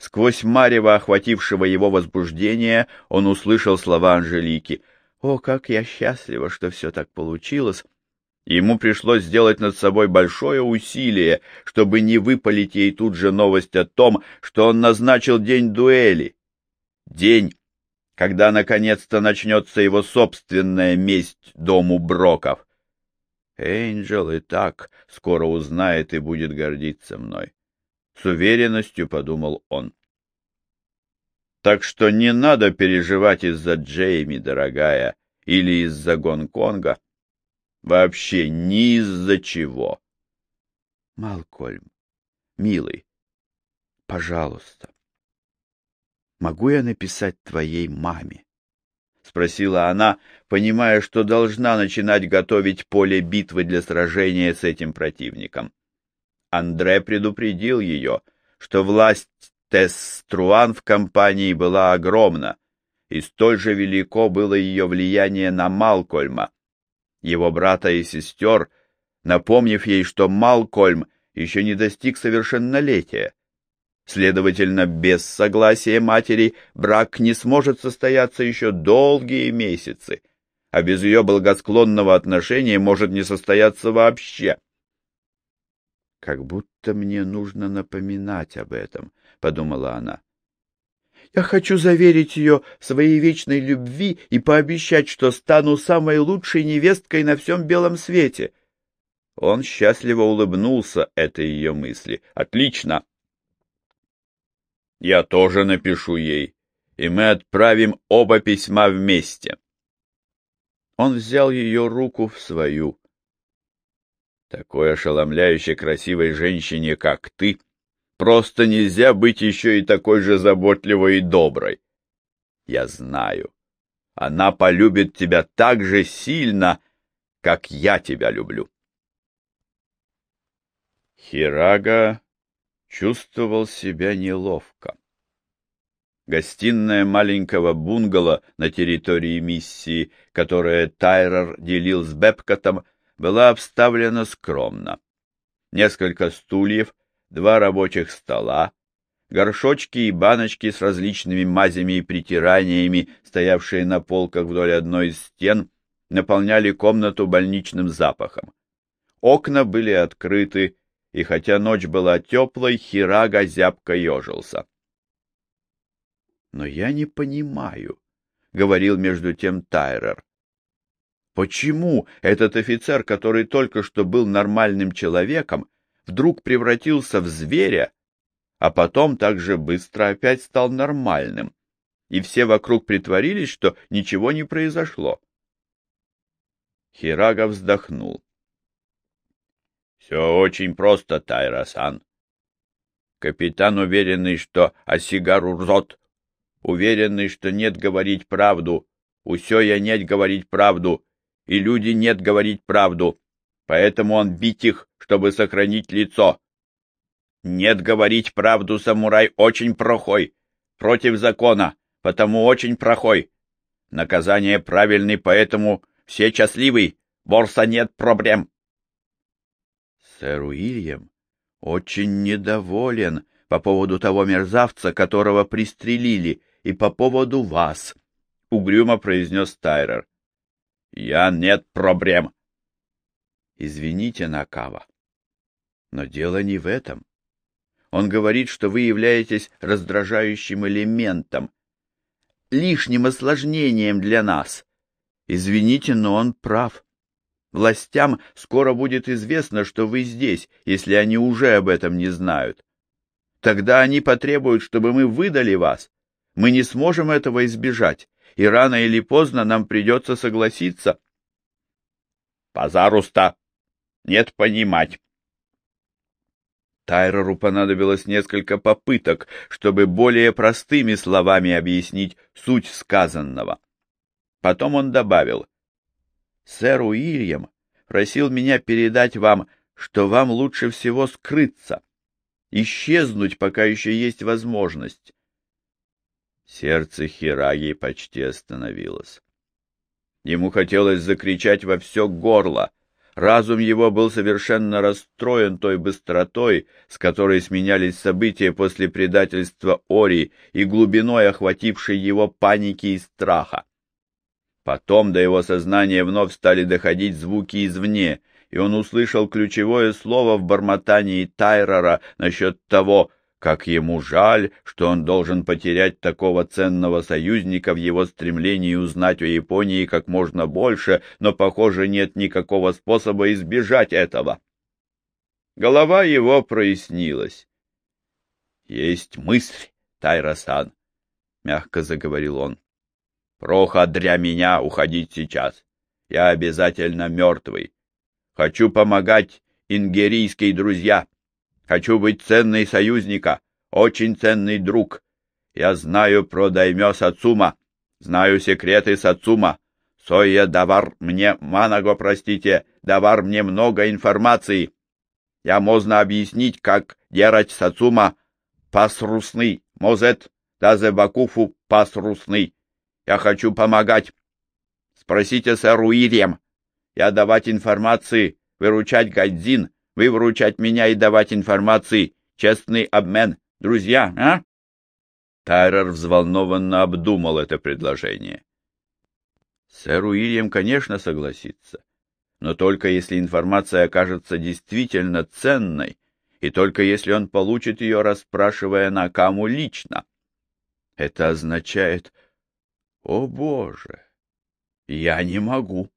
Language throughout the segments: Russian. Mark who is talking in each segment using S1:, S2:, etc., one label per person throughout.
S1: Сквозь марево охватившего его возбуждение он услышал слова Анжелики. «О, как я счастлива, что все так получилось!» Ему пришлось сделать над собой большое усилие, чтобы не выпалить ей тут же новость о том, что он назначил день дуэли. День, когда наконец-то начнется его собственная месть дому Броков. Энджел и так скоро узнает и будет гордиться мной. С уверенностью подумал он. Так что не надо переживать из-за Джейми, дорогая, или из-за Гонконга. Вообще ни из-за чего. Малкольм, милый, пожалуйста, могу я написать твоей маме? — спросила она, понимая, что должна начинать готовить поле битвы для сражения с этим противником. Андре предупредил ее, что власть Тесструан в компании была огромна, и столь же велико было ее влияние на Малкольма, его брата и сестер, напомнив ей, что Малкольм еще не достиг совершеннолетия. Следовательно, без согласия матери брак не сможет состояться еще долгие месяцы, а без ее благосклонного отношения может не состояться вообще. Как будто мне нужно напоминать об этом, — подумала она. Я хочу заверить ее в своей вечной любви и пообещать, что стану самой лучшей невесткой на всем белом свете. Он счастливо улыбнулся этой ее мысли. Отлично. Я тоже напишу ей, и мы отправим оба письма вместе. Он взял ее руку в свою. Такой ошеломляюще красивой женщине, как ты, просто нельзя быть еще и такой же заботливой и доброй. Я знаю, она полюбит тебя так же сильно, как я тебя люблю. Хирага чувствовал себя неловко. Гостиная маленького бунгало на территории миссии, которое Тайрер делил с Бепкотом, была обставлена скромно. Несколько стульев, два рабочих стола, горшочки и баночки с различными мазями и притираниями, стоявшие на полках вдоль одной из стен, наполняли комнату больничным запахом. Окна были открыты, и хотя ночь была теплой, Хирага зябко ежился. — Но я не понимаю, — говорил между тем Тайрер. Почему этот офицер, который только что был нормальным человеком, вдруг превратился в зверя, а потом так же быстро опять стал нормальным, и все вокруг притворились, что ничего не произошло? Хирага вздохнул. Все очень просто, Тайрасан. Капитан, уверенный, что Осигару рзот, уверенный, что нет говорить правду, усё я нет говорить правду, и люди нет говорить правду, поэтому он бить их, чтобы сохранить лицо. Нет говорить правду, самурай очень прохой, против закона, потому очень прохой. Наказание правильный, поэтому все счастливы, борса нет проблем. Сэр Уильям очень недоволен по поводу того мерзавца, которого пристрелили, и по поводу вас, — угрюмо произнес Тайрер. Я нет проблем. Извините, Накава, но дело не в этом. Он говорит, что вы являетесь раздражающим элементом, лишним осложнением для нас. Извините, но он прав. Властям скоро будет известно, что вы здесь, если они уже об этом не знают. Тогда они потребуют, чтобы мы выдали вас. Мы не сможем этого избежать и рано или поздно нам придется согласиться. Пожалуйста, нет понимать. Тайрору понадобилось несколько попыток, чтобы более простыми словами объяснить суть сказанного. Потом он добавил, «Сэр Уильям просил меня передать вам, что вам лучше всего скрыться, исчезнуть, пока еще есть возможность. Сердце Хираги почти остановилось. Ему хотелось закричать во все горло, Разум его был совершенно расстроен той быстротой, с которой сменялись события после предательства Ори и глубиной охватившей его паники и страха. Потом до его сознания вновь стали доходить звуки извне, и он услышал ключевое слово в бормотании Тайрора насчет того, как ему жаль, что он должен потерять такого ценного союзника в его стремлении узнать о Японии как можно больше, но, похоже, нет никакого способа избежать этого. Голова его прояснилась. — Есть мысль, Тайра-сан, — мягко заговорил он. — Проха дря меня уходить сейчас. Я обязательно мертвый. Хочу помогать ингерийские друзья. Хочу быть ценный союзника, очень ценный друг. Я знаю про даймё Сацума, знаю секреты Сацума. Сойя давар мне, Манаго, простите, давар мне много информации. Я можно объяснить, как делать Сацума пасрусный, мозет, даже Бакуфу пасрусный. Я хочу помогать. Спросите сэру Ирем. Я давать информации, выручать Гайдзин, вы вручать меня и давать информации. Честный обмен. Друзья, а? Тайрер взволнованно обдумал это предложение. Сэр Уильям, конечно, согласится, но только если информация окажется действительно ценной, и только если он получит ее, расспрашивая Накаму лично. Это означает... О, Боже! Я не могу.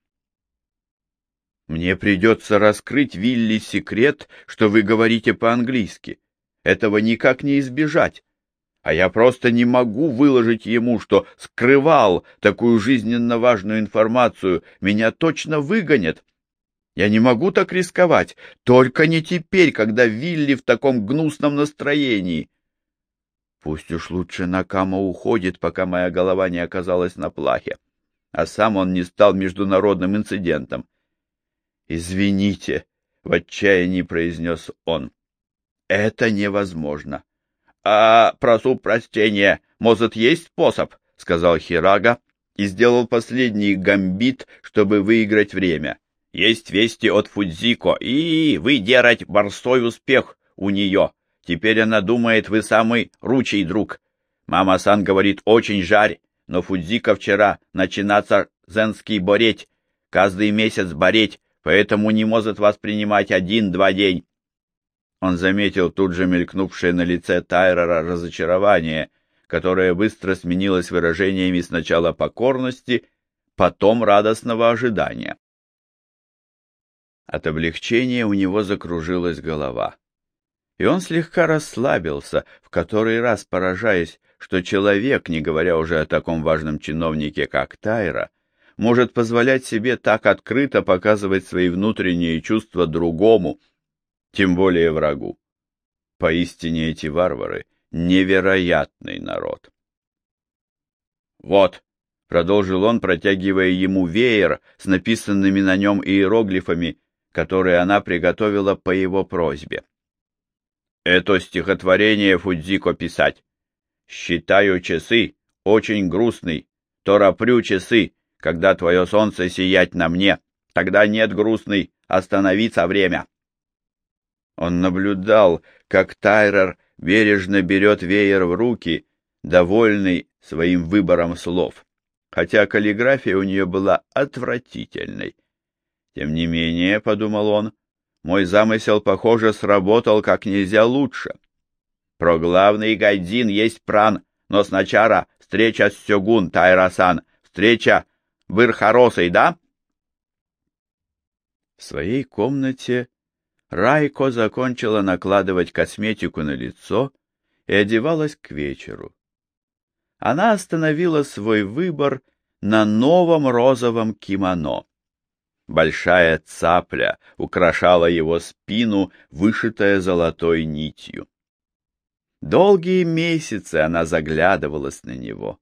S1: Мне придется раскрыть Вилли секрет, что вы говорите по-английски. Этого никак не избежать. А я просто не могу выложить ему, что скрывал такую жизненно важную информацию. Меня точно выгонят. Я не могу так рисковать, только не теперь, когда Вилли в таком гнусном настроении. Пусть уж лучше Накама уходит, пока моя голова не оказалась на плахе, а сам он не стал международным инцидентом. «Извините», — в отчаянии произнес он. «Это невозможно». «А прошу прощения, может, есть способ?» — сказал Хирага и сделал последний гамбит, чтобы выиграть время. «Есть вести от Фудзико, и вы делать борсой успех у нее. Теперь она думает, вы самый ручей друг. Мама-сан говорит, очень жарь, но Фудзико вчера начинаться зенский бореть, каждый месяц бореть, поэтому не может воспринимать один-два день. Он заметил тут же мелькнувшее на лице Тайрера разочарование, которое быстро сменилось выражениями сначала покорности, потом радостного ожидания. От облегчения у него закружилась голова. И он слегка расслабился, в который раз поражаясь, что человек, не говоря уже о таком важном чиновнике, как Тайра, может позволять себе так открыто показывать свои внутренние чувства другому, тем более врагу. Поистине эти варвары — невероятный народ. «Вот», — продолжил он, протягивая ему веер с написанными на нем иероглифами, которые она приготовила по его просьбе. «Это стихотворение Фудзико писать. Считаю часы, очень грустный, тороплю часы, когда твое солнце сиять на мне, тогда нет грустный, остановиться время. Он наблюдал, как Тайрер бережно берет веер в руки, довольный своим выбором слов, хотя каллиграфия у нее была отвратительной. Тем не менее, — подумал он, — мой замысел, похоже, сработал как нельзя лучше. Про главный гайдзин есть пран, но сначала встреча с Сёгун Тайрасан, встреча Выр хороший, да? В своей комнате Райко закончила накладывать косметику на лицо и одевалась к вечеру. Она остановила свой выбор на новом розовом кимоно. Большая цапля украшала его спину, вышитая золотой нитью. Долгие месяцы она заглядывалась на него.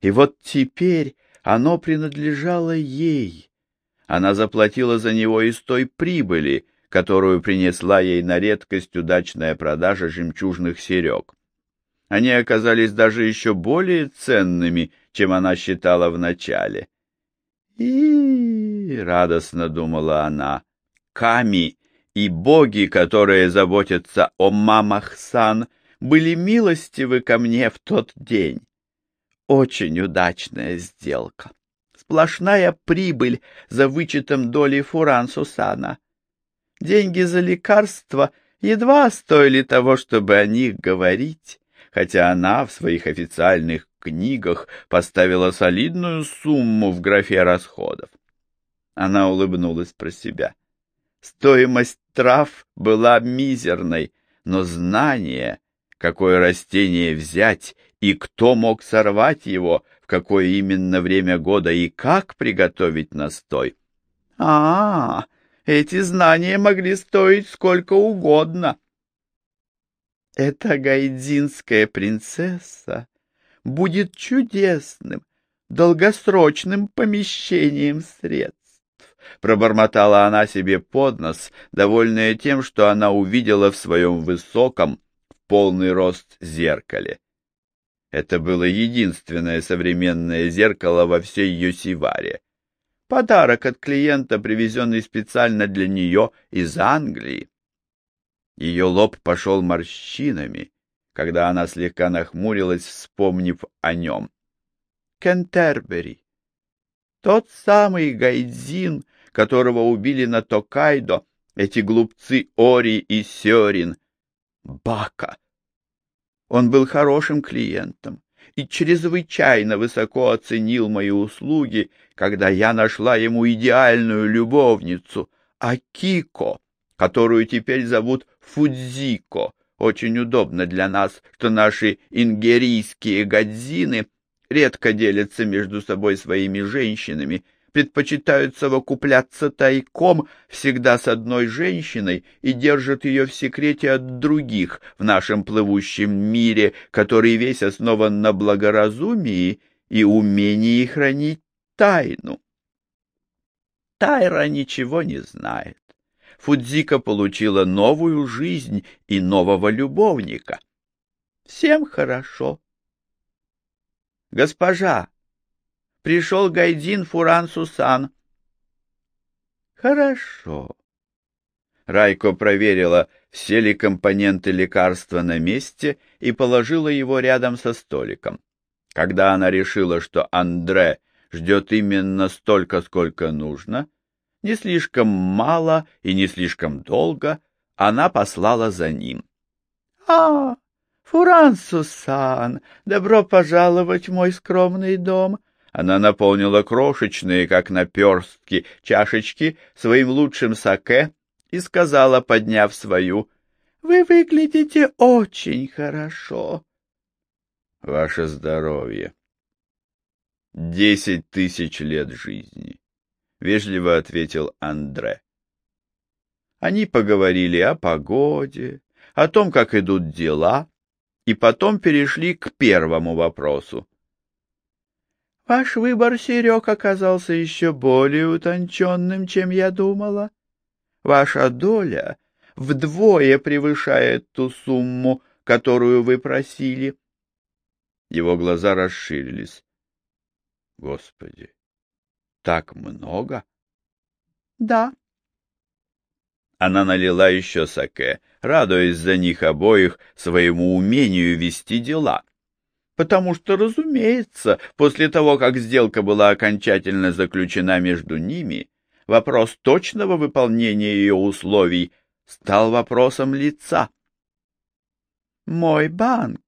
S1: И вот теперь оно принадлежало ей. Она заплатила за него из той прибыли, которую принесла ей на редкость удачная продажа жемчужных серег. Они оказались даже еще более ценными, чем она считала вначале. И радостно думала она, ками и боги, которые заботятся о мамах Сан, были милостивы ко мне в тот день. Очень удачная сделка. Сплошная прибыль за вычетом доли Фуран Сусана. Деньги за лекарства едва стоили того, чтобы о них говорить, хотя она в своих официальных книгах поставила солидную сумму в графе расходов. Она улыбнулась про себя. Стоимость трав была мизерной, но знание, какое растение взять и кто мог сорвать его, в какое именно время года и как приготовить настой. А, -а, -а эти знания могли стоить сколько угодно. Эта гайдзинская принцесса будет чудесным, долгосрочным помещением средств. Пробормотала она себе под нос, довольная тем, что она увидела в своем высоком, в полный рост зеркале. Это было единственное современное зеркало во всей Юсиваре. Подарок от клиента, привезенный специально для нее из Англии. Ее лоб пошел морщинами, когда она слегка нахмурилась, вспомнив о нем. Кентербери. Тот самый Гайдзин, которого убили на Токайдо, эти глупцы Ори и Сёрин. Бака. Он был хорошим клиентом и чрезвычайно высоко оценил мои услуги, когда я нашла ему идеальную любовницу, Акико, которую теперь зовут Фудзико. Очень удобно для нас, что наши ингерийские гадзины редко делятся между собой своими женщинами, предпочитают совокупляться тайком всегда с одной женщиной и держат ее в секрете от других в нашем плывущем мире, который весь основан на благоразумии и умении хранить тайну. Тайра ничего не знает. Фудзика получила новую жизнь и нового любовника. Всем хорошо. Госпожа, пришел Гайдин Фуран Сусан. Хорошо. Райко проверила, все ли компоненты лекарства на месте и положила его рядом со столиком. Когда она решила, что Андре ждет именно столько, сколько нужно, не слишком мало и не слишком долго, она послала за ним. — А, Фуран Сусан, добро пожаловать в мой скромный дом. Она наполнила крошечные, как наперстки, чашечки своим лучшим саке и сказала, подняв свою, «Вы выглядите очень хорошо». «Ваше здоровье». «Десять тысяч лет жизни», — вежливо ответил Андре. Они поговорили о погоде, о том, как идут дела, и потом перешли к первому вопросу. Ваш выбор, Серег, оказался еще более утонченным, чем я думала. Ваша доля вдвое превышает ту сумму, которую вы просили. Его глаза расширились. Господи, так много? Да. Она налила еще саке, радуясь за них обоих своему умению вести дела потому что, разумеется, после того, как сделка была окончательно заключена между ними, вопрос точного выполнения ее условий стал вопросом лица. Мой банк,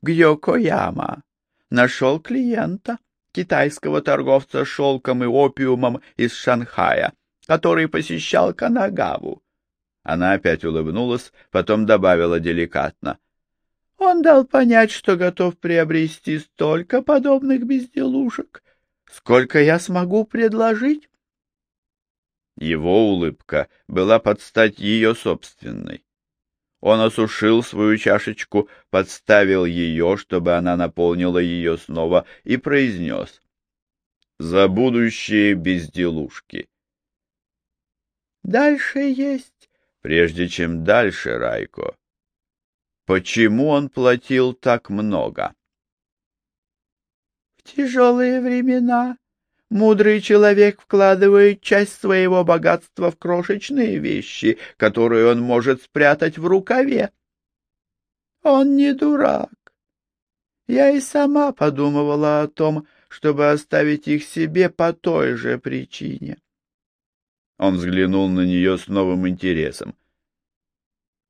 S1: Гьокояма, нашел клиента, китайского торговца шелком и опиумом из Шанхая, который посещал Канагаву. Она опять улыбнулась, потом добавила деликатно. Он дал понять, что готов приобрести столько подобных безделушек, сколько я смогу предложить. Его улыбка была под стать ее собственной. Он осушил свою чашечку, подставил ее, чтобы она наполнила ее снова, и произнес «За будущие безделушки». «Дальше есть». «Прежде чем дальше, Райко, Почему он платил так много? В тяжелые времена
S2: Мудрый человек вкладывает часть своего богатства в крошечные вещи, которые он может спрятать в рукаве. Он не дурак. Я и сама подумывала о том, чтобы оставить их себе по той же причине.
S1: Он взглянул на нее с новым интересом.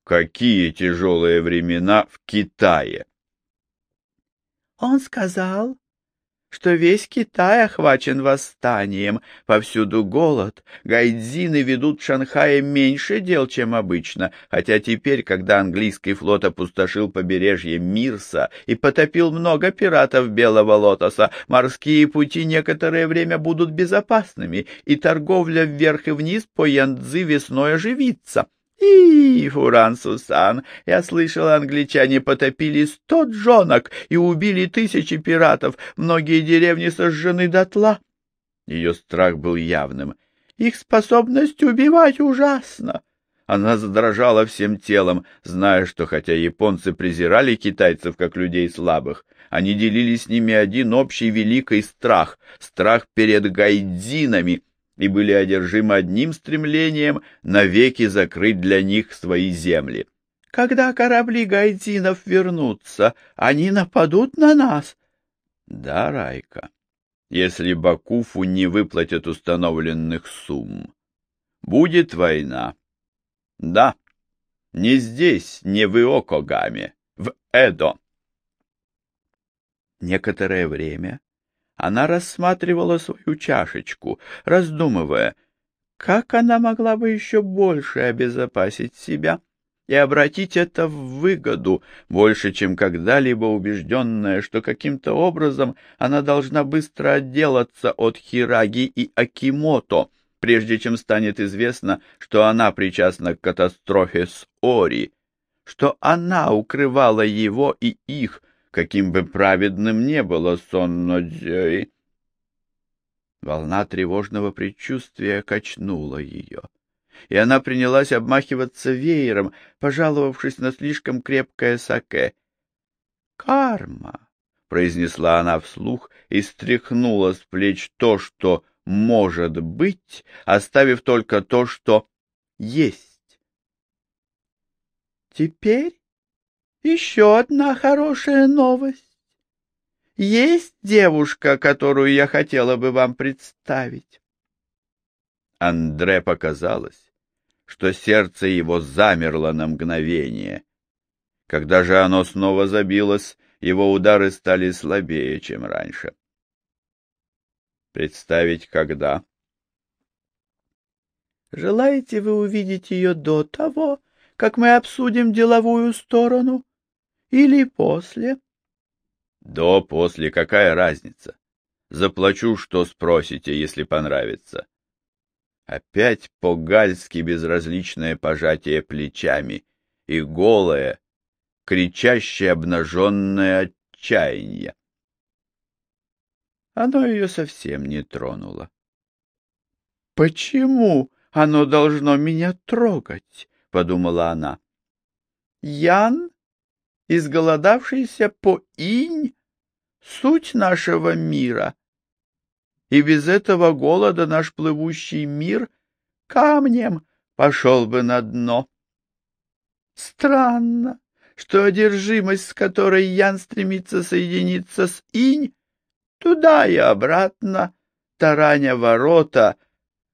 S1: Какие тяжелые времена в Китае!
S2: Он сказал, что весь Китай охвачен восстанием, повсюду голод, гайдзины ведут в Шанхае меньше дел, чем обычно, хотя теперь, когда английский флот опустошил побережье Мирса и потопил много пиратов Белого Лотоса, морские пути некоторое время будут безопасными, и торговля вверх и вниз по Янцзы весной оживится. И, Фуран Сусан, я слышал, англичане потопили сто джонок и убили тысячи пиратов, многие деревни сожжены дотла. Ее страх был явным. Их способность убивать ужасна. Она задрожала всем телом, зная, что хотя японцы презирали китайцев как людей слабых, они делили с ними один общий великий страх — страх перед гайдзинами, и были одержимы одним стремлением навеки закрыть для них свои земли. Когда корабли гайдзинов вернутся, они нападут на нас.
S1: Да, Райка, если Бакуфу не выплатят установленных сумм. Будет война. Да, не здесь, не в Иокогаме, в Эдо.
S2: Некоторое время она рассматривала свою чашечку, раздумывая, как она могла бы еще больше обезопасить себя и обратить это в выгоду, больше, чем когда-либо убежденная, что каким-то образом она должна быстро отделаться от Хираги и Акимото, прежде чем станет известно, что она причастна к катастрофе с Ори, что она укрывала его и их, каким бы праведным не было Соннодзёй. Волна тревожного предчувствия качнула ее, и она принялась обмахиваться веером, пожаловавшись на слишком крепкое саке. «Карма!» — произнесла она вслух и стряхнула с плеч то, что может быть, оставив только то, что есть. Теперь еще одна хорошая новость. Есть девушка, которую я хотела бы вам представить.
S1: Андре показалось, что сердце его замерло на мгновение. Когда же оно снова забилось, его удары стали слабее, чем раньше. Представить когда?
S2: Желаете вы увидеть ее до того, как мы обсудим деловую сторону? Или после?
S1: До, после, какая разница? Заплачу, что спросите, если понравится. Опять по-гальски безразличное пожатие плечами и голое, кричащее обнаженное отчаяние. Оно ее совсем не тронуло.
S2: «Почему оно должно меня трогать?» — подумала она. «Ян изголодавшийся по инь, суть нашего мира. И без этого голода наш плывущий мир камнем пошел бы на дно. Странно, что одержимость, с которой Ян стремится соединиться с инь, туда и обратно, тараня ворота,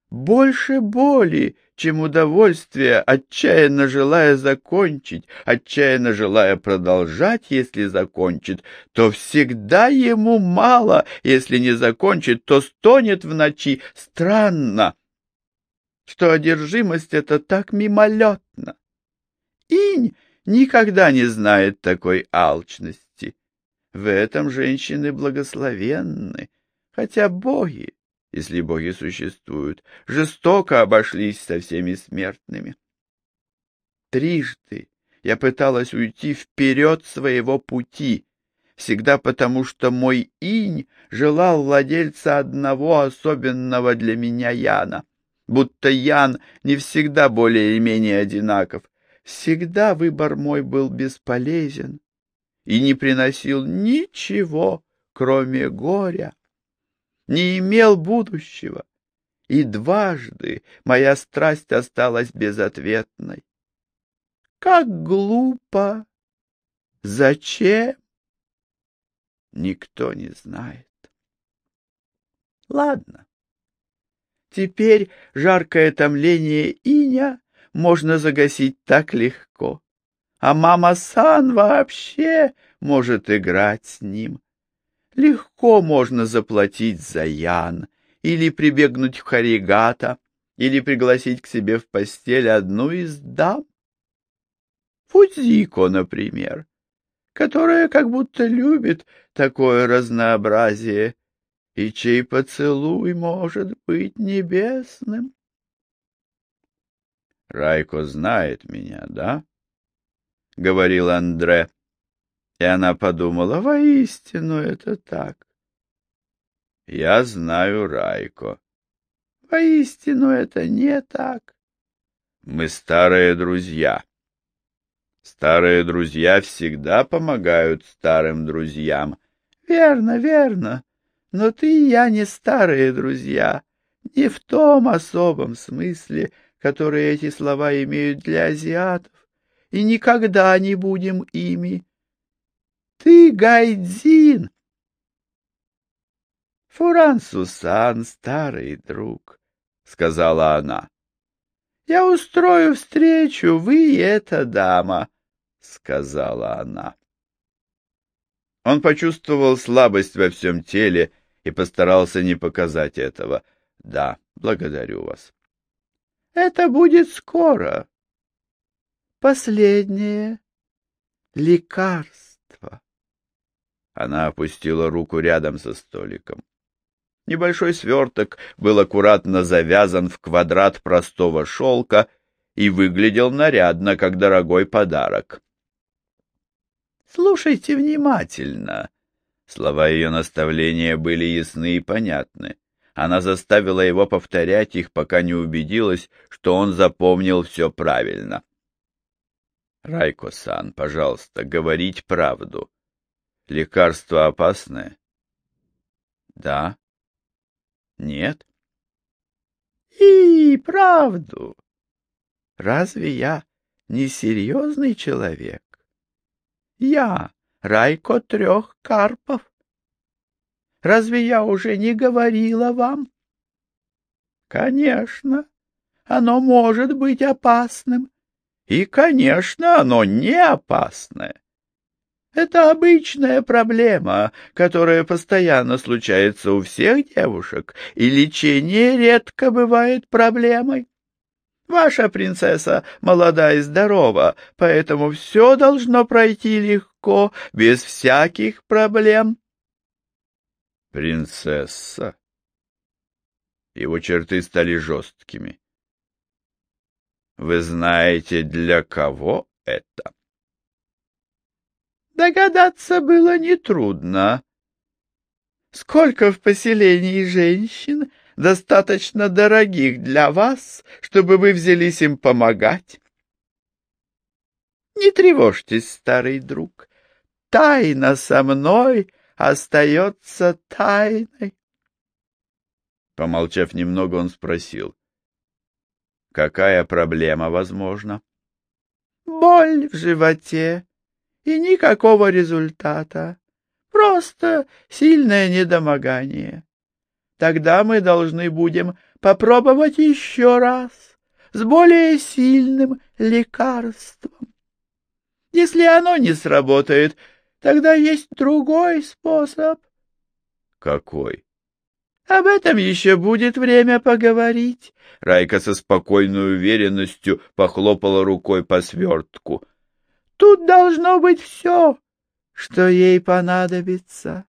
S2: больше боли, чем удовольствие, отчаянно желая закончить, отчаянно желая продолжать, если закончит, то всегда ему мало, если не закончит, то стонет в ночи. Странно, что одержимость это так мимолетна. Инь никогда не знает такой алчности. В этом женщины благословенны, хотя боги если боги существуют, жестоко обошлись со всеми смертными. Трижды я пыталась уйти вперед своего пути, всегда потому, что мой инь желал владельца одного особенного для меня Яна, будто Ян не всегда более или менее одинаков. Всегда выбор мой был бесполезен и не приносил ничего, кроме горя. Не имел будущего. И дважды моя страсть осталась безответной. Как глупо! Зачем? Никто не знает. Ладно. Теперь жаркое томление иня можно загасить так легко. А мама Сан вообще может играть с ним. Легко можно заплатить за Ян, или прибегнуть в харигата, или пригласить к себе в постель одну из дам. Фудзико, например, которая как будто любит такое разнообразие, и чей поцелуй может быть небесным.
S1: Райко знает меня, да? — говорил Андре. И она подумала, воистину это так. Я знаю Райко.
S2: Воистину это не так.
S1: Мы старые друзья. Старые друзья всегда помогают старым друзьям.
S2: Верно, верно. Но ты и я не старые друзья. Не в том особом смысле, который эти слова имеют для азиатов, и никогда не будем ими. Ты Гайдзин. Фуран Сусан, старый друг, — сказала она. Я устрою встречу, вы и эта дама, — сказала она.
S1: Он почувствовал слабость во всем теле и постарался не показать этого. Да, благодарю вас.
S2: Это будет скоро. Последнее лекарство.
S1: Она опустила руку рядом со столиком. Небольшой сверток был аккуратно завязан в квадрат простого шелка и выглядел нарядно, как дорогой подарок.
S2: «Слушайте внимательно!»
S1: Слова ее наставления были ясны и понятны. Она заставила его повторять их, пока не убедилась, что он запомнил все правильно. «Райко-сан, пожалуйста, говорить правду. Лекарство опасное?» «Да», нет.
S2: И правду. Разве я не серьезный человек? Я Райко трех карпов. Разве я уже не говорила вам? Конечно, оно может быть опасным. И, конечно, оно не опасное. Это обычная проблема, которая постоянно случается у всех девушек, и лечение редко бывает проблемой. Ваша принцесса молода и здорова, поэтому все должно пройти легко, без всяких проблем.
S1: Принцесса? Его черты стали жесткими. Вы знаете, для кого это?
S2: Догадаться было нетрудно. Сколько в поселении женщин, достаточно дорогих для вас, чтобы вы взялись им помогать? Не тревожьтесь, старый друг, тайна со мной остается тайной.
S1: Помолчав немного, он спросил. Какая проблема возможна?
S2: Боль в животе и никакого результата. Просто сильное недомогание. Тогда мы должны будем попробовать еще раз с более сильным лекарством. Если оно не сработает, тогда есть другой способ.
S1: Какой?
S2: Об этом еще будет время поговорить.
S1: Райка со спокойной уверенностью похлопала рукой по свертку.
S2: Тут должно быть все, что ей понадобится.